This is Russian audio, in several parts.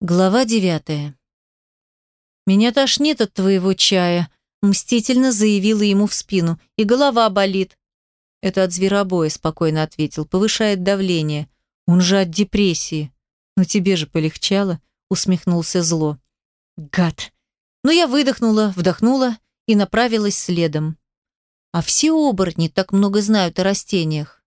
Глава девятая. «Меня тошнит от твоего чая», – мстительно заявила ему в спину. «И голова болит». «Это от зверобоя», – спокойно ответил. «Повышает давление. Он же от депрессии». «Ну тебе же полегчало», – усмехнулся зло. «Гад!» Но я выдохнула, вдохнула и направилась следом. «А все оборотни так много знают о растениях?»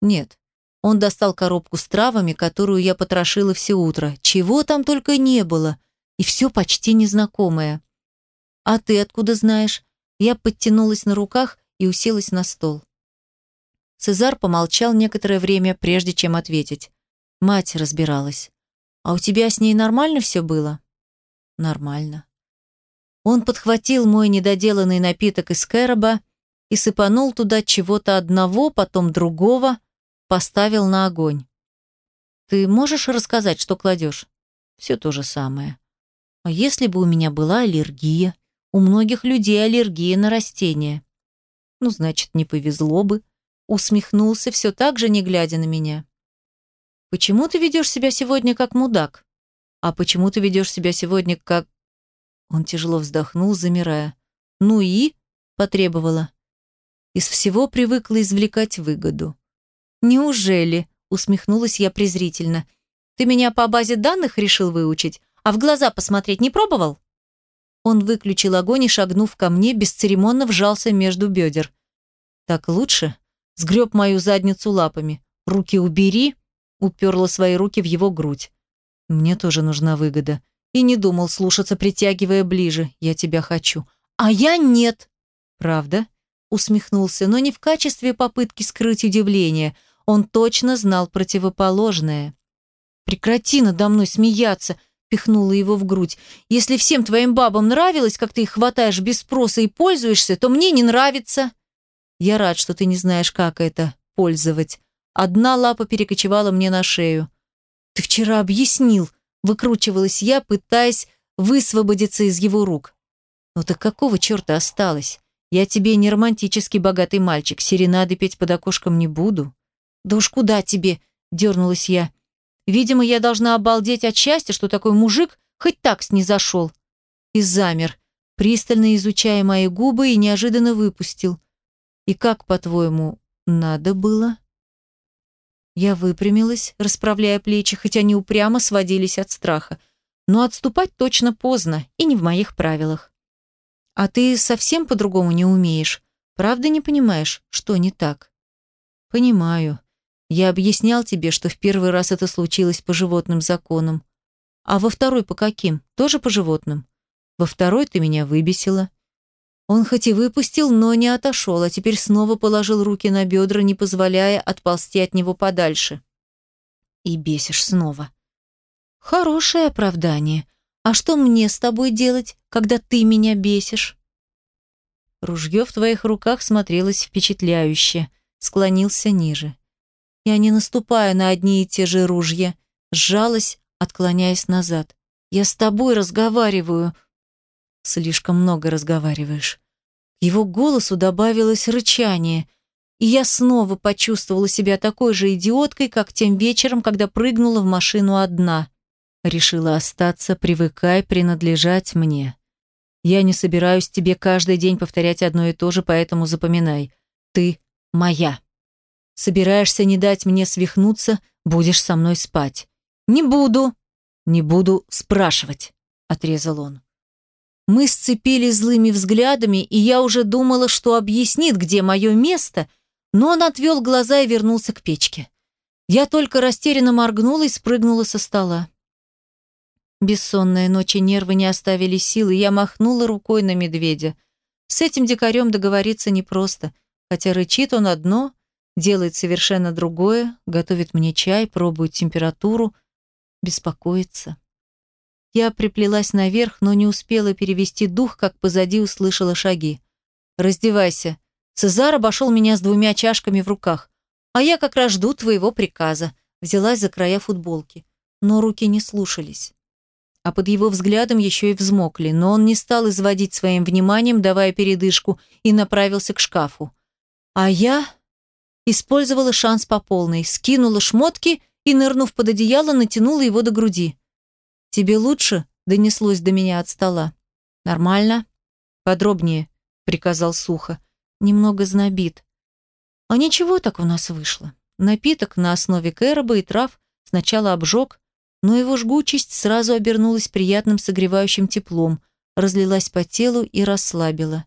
«Нет, он достал коробку с травами, которую я потрошила все утро. Чего там только не было. И все почти незнакомое. «А ты откуда знаешь?» Я подтянулась на руках и уселась на стол. Цезар помолчал некоторое время, прежде чем ответить. Мать разбиралась. «А у тебя с ней нормально все было?» «Нормально». Он подхватил мой недоделанный напиток из кэроба и сыпанул туда чего-то одного, потом другого, поставил на огонь. Ты можешь рассказать, что кладешь? Все то же самое. А если бы у меня была аллергия? У многих людей аллергия на растения. Ну, значит, не повезло бы. Усмехнулся, все так же, не глядя на меня. Почему ты ведешь себя сегодня как мудак? А почему ты ведешь себя сегодня как... Он тяжело вздохнул, замирая. Ну и? Потребовала. Из всего привыкла извлекать выгоду. «Неужели?» – усмехнулась я презрительно. «Ты меня по базе данных решил выучить, а в глаза посмотреть не пробовал?» Он выключил огонь и, шагнув ко мне, бесцеремонно вжался между бедер. «Так лучше?» – сгреб мою задницу лапами. «Руки убери!» – уперла свои руки в его грудь. «Мне тоже нужна выгода». И не думал слушаться, притягивая ближе. «Я тебя хочу». «А я нет!» «Правда?» – усмехнулся, но не в качестве попытки скрыть удивление – он точно знал противоположное. «Прекрати надо мной смеяться!» пихнула его в грудь. «Если всем твоим бабам нравилось, как ты их хватаешь без спроса и пользуешься, то мне не нравится!» «Я рад, что ты не знаешь, как это – пользовать. Одна лапа перекочевала мне на шею. «Ты вчера объяснил!» – выкручивалась я, пытаясь высвободиться из его рук. «Ну так какого черта осталось? Я тебе не романтический богатый мальчик, серенады петь под окошком не буду». «Да уж куда тебе?» – дернулась я. «Видимо, я должна обалдеть от счастья, что такой мужик хоть так снизошел». И замер, пристально изучая мои губы и неожиданно выпустил. «И как, по-твоему, надо было?» Я выпрямилась, расправляя плечи, хотя они упрямо сводились от страха. Но отступать точно поздно и не в моих правилах. «А ты совсем по-другому не умеешь? Правда не понимаешь, что не так?» «Понимаю», я объяснял тебе, что в первый раз это случилось по животным законам. А во второй по каким? Тоже по животным? Во второй ты меня выбесила. Он хоть и выпустил, но не отошел, а теперь снова положил руки на бедра, не позволяя отползти от него подальше. И бесишь снова. Хорошее оправдание. А что мне с тобой делать, когда ты меня бесишь? Ружье в твоих руках смотрелось впечатляюще. Склонился ниже. Я не наступаю на одни и те же ружья. Сжалась, отклоняясь назад. Я с тобой разговариваю. Слишком много разговариваешь. Его голосу добавилось рычание, и я снова почувствовала себя такой же идиоткой, как тем вечером, когда прыгнула в машину одна. Решила остаться, привыкай принадлежать мне. Я не собираюсь тебе каждый день повторять одно и то же, поэтому запоминай. Ты моя. Собираешься не дать мне свихнуться, будешь со мной спать. Не буду. Не буду спрашивать, отрезал он. Мы сцепились злыми взглядами, и я уже думала, что объяснит, где мое место, но он отвел глаза и вернулся к печке. Я только растерянно моргнула и спрыгнула со стола. Бессонная ночи нервы не оставили силы, я махнула рукой на медведя. С этим дикарем договориться непросто, хотя рычит он одно, делает совершенно другое, готовит мне чай, пробует температуру, беспокоится. Я приплелась наверх, но не успела перевести дух, как позади услышала шаги. «Раздевайся». Цезар обошел меня с двумя чашками в руках. «А я как раз жду твоего приказа», взялась за края футболки. Но руки не слушались. А под его взглядом еще и взмокли, но он не стал изводить своим вниманием, давая передышку, и направился к шкафу. А я Использовала шанс по полной, скинула шмотки и, нырнув под одеяло, натянула его до груди. «Тебе лучше?» — донеслось до меня от стола. «Нормально?» «Подробнее», — приказал сухо. «Немного знобит». «А ничего так у нас вышло. Напиток на основе кэроба и трав сначала обжег, но его жгучесть сразу обернулась приятным согревающим теплом, разлилась по телу и расслабила.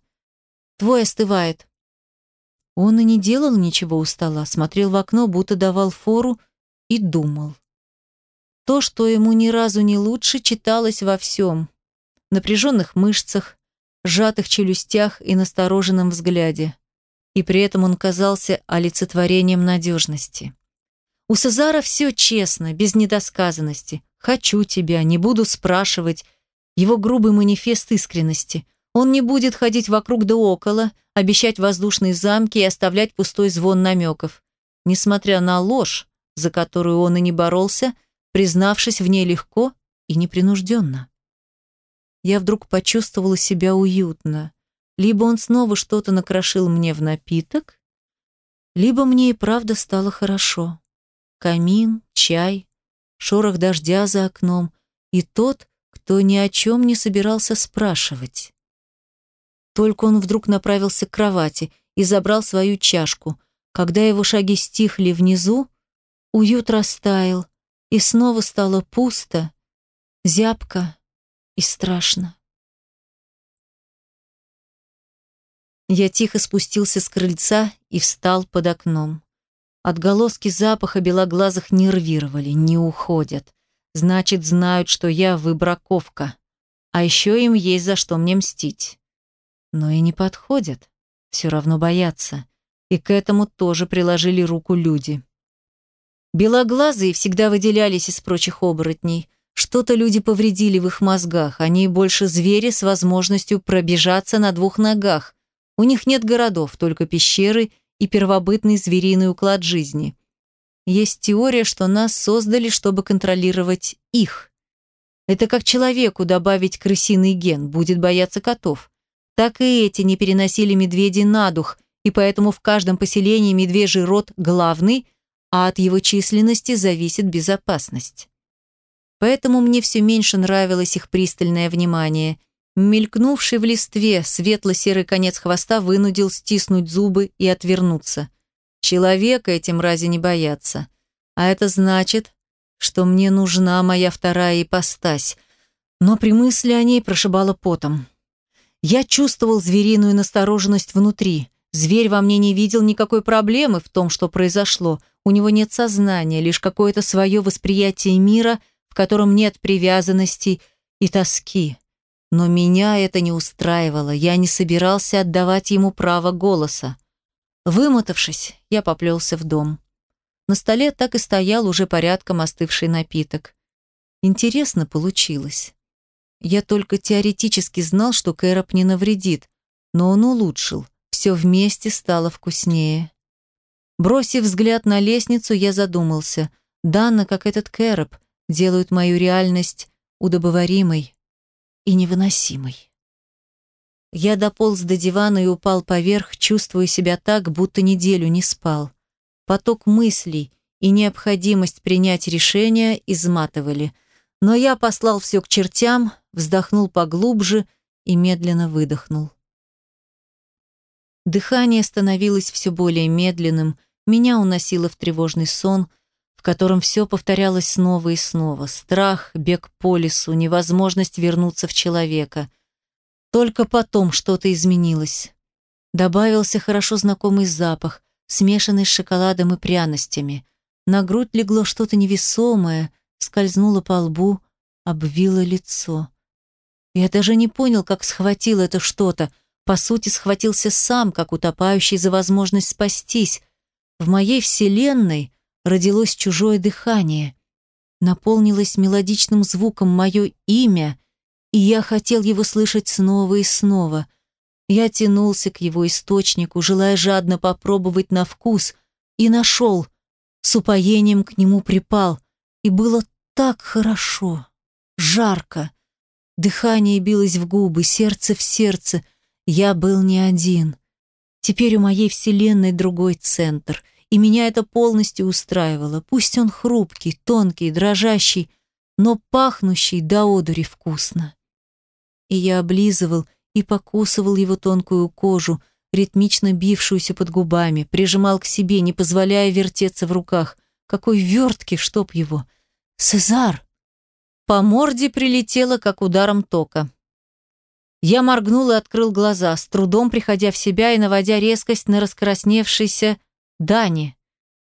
«Твой остывает». Он и не делал ничего у стола, смотрел в окно, будто давал фору и думал. То, что ему ни разу не лучше, читалось во всем. Напряженных мышцах, сжатых челюстях и настороженном взгляде. И при этом он казался олицетворением надежности. У Сезара все честно, без недосказанности. «Хочу тебя, не буду спрашивать». Его грубый манифест искренности. Он не будет ходить вокруг да около, обещать воздушные замки и оставлять пустой звон намеков. Несмотря на ложь, за которую он и не боролся, признавшись в ней легко и непринужденно. Я вдруг почувствовала себя уютно. Либо он снова что-то накрошил мне в напиток, либо мне и правда стало хорошо камин, чай, шорох дождя за окном и тот, кто ни о чем не собирался спрашивать. Только он вдруг направился к кровати и забрал свою чашку. Когда его шаги стихли внизу, уют растаял, и снова стало пусто, зябко и страшно. Я тихо спустился с крыльца и встал под окном. Отголоски запаха белоглазых нервировали, не уходят. Значит, знают, что я выбраковка. А еще им есть за что мне мстить. Но и не подходят. Все равно боятся. И к этому тоже приложили руку люди. Белоглазые всегда выделялись из прочих оборотней. Что-то люди повредили в их мозгах. Они больше звери с возможностью пробежаться на двух ногах. У них нет городов, только пещеры и первобытный звериный уклад жизни. Есть теория, что нас создали, чтобы контролировать их. Это как человеку добавить крысиный ген, будет бояться котов. Так и эти не переносили медведей на дух, и поэтому в каждом поселении медвежий род главный, а от его численности зависит безопасность. Поэтому мне все меньше нравилось их пристальное внимание – Мелькнувший в листве светло-серый конец хвоста вынудил стиснуть зубы и отвернуться. Человека этим рази не боятся. А это значит, что мне нужна моя вторая ипостась. Но при мысли о ней прошибало потом. Я чувствовал звериную настороженность внутри. Зверь во мне не видел никакой проблемы в том, что произошло. У него нет сознания, лишь какое-то свое восприятие мира, в котором нет привязанности и тоски. Но меня это не устраивало, я не собирался отдавать ему право голоса. Вымотавшись, я поплелся в дом. На столе так и стоял уже порядком остывший напиток. Интересно получилось. Я только теоретически знал, что Кэроп не навредит, но он улучшил, все вместе стало вкуснее. Бросив взгляд на лестницу, я задумался. Данно, как этот Кэроп, делают мою реальность удобоваримой и невыносимой. Я дополз до дивана и упал поверх, чувствуя себя так, будто неделю не спал. Поток мыслей и необходимость принять решение изматывали. Но я послал все к чертям, вздохнул поглубже и медленно выдохнул. Дыхание становилось все более медленным, меня уносило в тревожный сон, в котором все повторялось снова и снова. Страх, бег по лесу, невозможность вернуться в человека. Только потом что-то изменилось. Добавился хорошо знакомый запах, смешанный с шоколадом и пряностями. На грудь легло что-то невесомое, скользнуло по лбу, обвило лицо. Я даже не понял, как схватил это что-то. По сути, схватился сам, как утопающий за возможность спастись. В моей вселенной родилось чужое дыхание, наполнилось мелодичным звуком мое имя, и я хотел его слышать снова и снова. Я тянулся к его источнику, желая жадно попробовать на вкус, и нашел, с упоением к нему припал, и было так хорошо, жарко. Дыхание билось в губы, сердце в сердце. Я был не один. Теперь у моей вселенной другой центр — и меня это полностью устраивало. Пусть он хрупкий, тонкий, дрожащий, но пахнущий до одури вкусно. И я облизывал и покусывал его тонкую кожу, ритмично бившуюся под губами, прижимал к себе, не позволяя вертеться в руках. Какой верткий, чтоб его! «Сезар!» По морде прилетело, как ударом тока. Я моргнул и открыл глаза, с трудом приходя в себя и наводя резкость на раскрасневшейся Дани.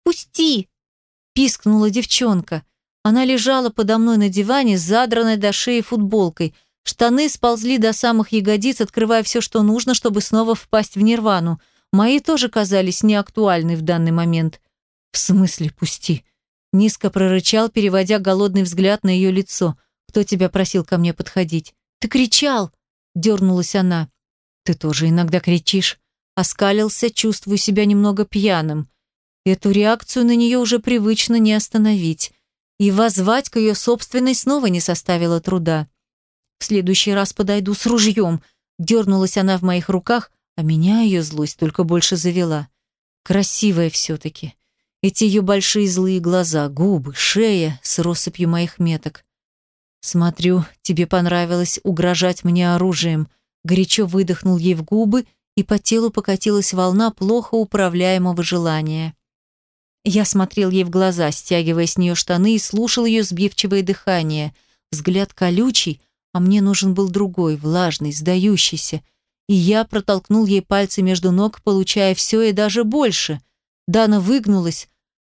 «Пусти!» – пискнула девчонка. Она лежала подо мной на диване, задранной до шеи футболкой. Штаны сползли до самых ягодиц, открывая все, что нужно, чтобы снова впасть в нирвану. Мои тоже казались неактуальны в данный момент. «В смысле пусти?» Низко прорычал, переводя голодный взгляд на ее лицо. «Кто тебя просил ко мне подходить?» «Ты кричал!» – дернулась она. «Ты тоже иногда кричишь». Оскалился, чувствую себя немного пьяным. Эту реакцию на нее уже привычно не остановить. И воззвать к ее собственной снова не составило труда. «В следующий раз подойду с ружьем», – дернулась она в моих руках, а меня ее злость только больше завела. Красивая все-таки. Эти ее большие злые глаза, губы, шея с россыпью моих меток. Смотрю, тебе понравилось угрожать мне оружием. Горячо выдохнул ей в губы, и по телу покатилась волна плохо управляемого желания. Я смотрел ей в глаза, стягивая с нее штаны и слушал ее сбивчивое дыхание. Взгляд колючий, а мне нужен был другой, влажный, сдающийся. И я протолкнул ей пальцы между ног, получая все и даже больше. Дана выгнулась,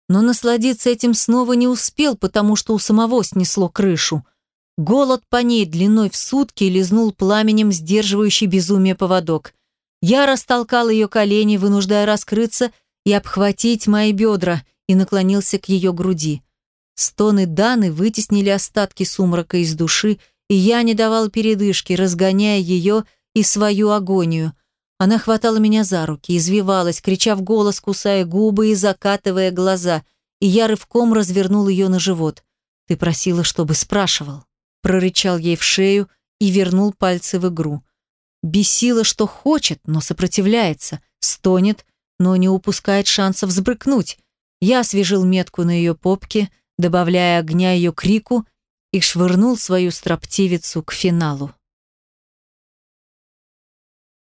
но насладиться этим снова не успел, потому что у самого снесло крышу. Голод по ней длиной в сутки лизнул пламенем сдерживающий безумие поводок. Я растолкал ее колени, вынуждая раскрыться и обхватить мои бедра, и наклонился к ее груди. Стоны Даны вытеснили остатки сумрака из души, и я не давал передышки, разгоняя ее и свою агонию – она хватала меня за руки, извивалась, крича в голос, кусая губы и закатывая глаза, и я рывком развернул ее на живот. «Ты просила, чтобы спрашивал». Прорычал ей в шею и вернул пальцы в игру. Бесило, что хочет, но сопротивляется, стонет, но не упускает шансов взбрыкнуть. Я освежил метку на ее попке, добавляя огня ее крику, и швырнул свою строптивицу к финалу.